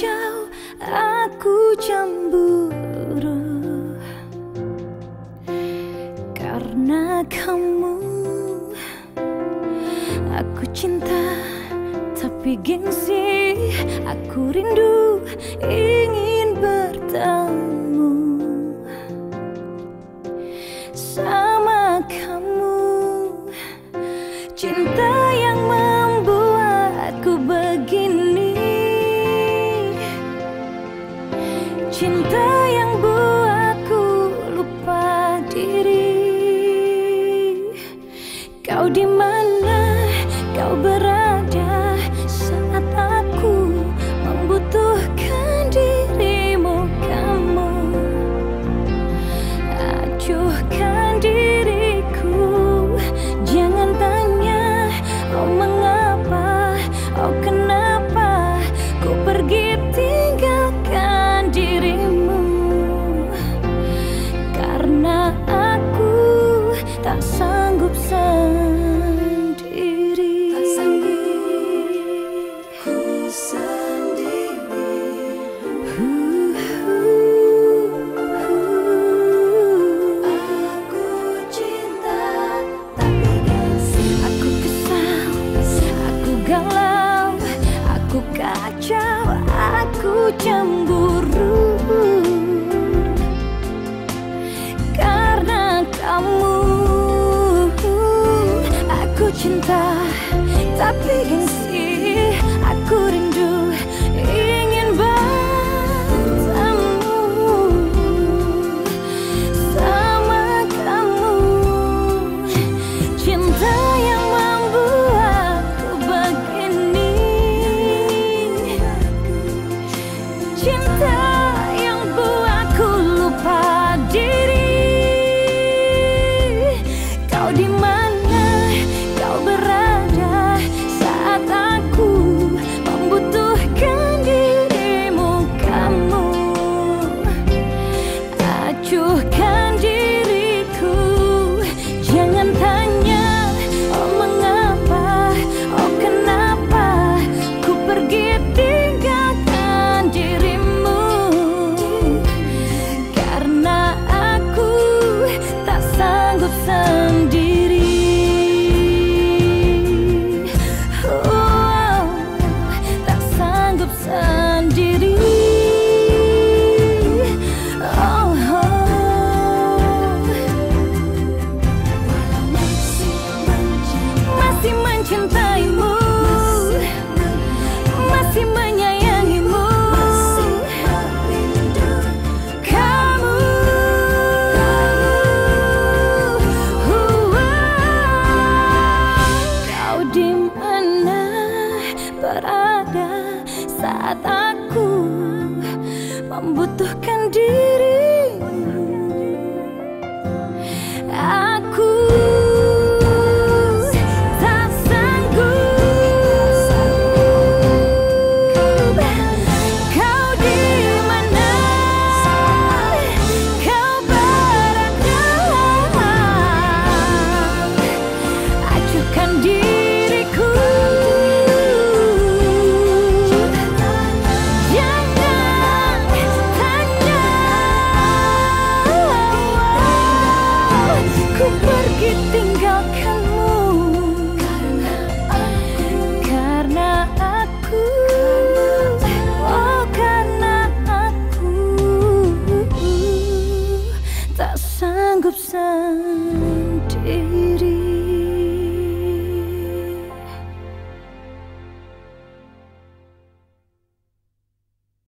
Jauh aku cemburu. Karena kamu Aku cinta tapi gengsi Aku rindu ingin bertemu. kau di mana? kacau aku cemburu. Karena kamu aku cinta tapi aku membutuhkan diri. 一定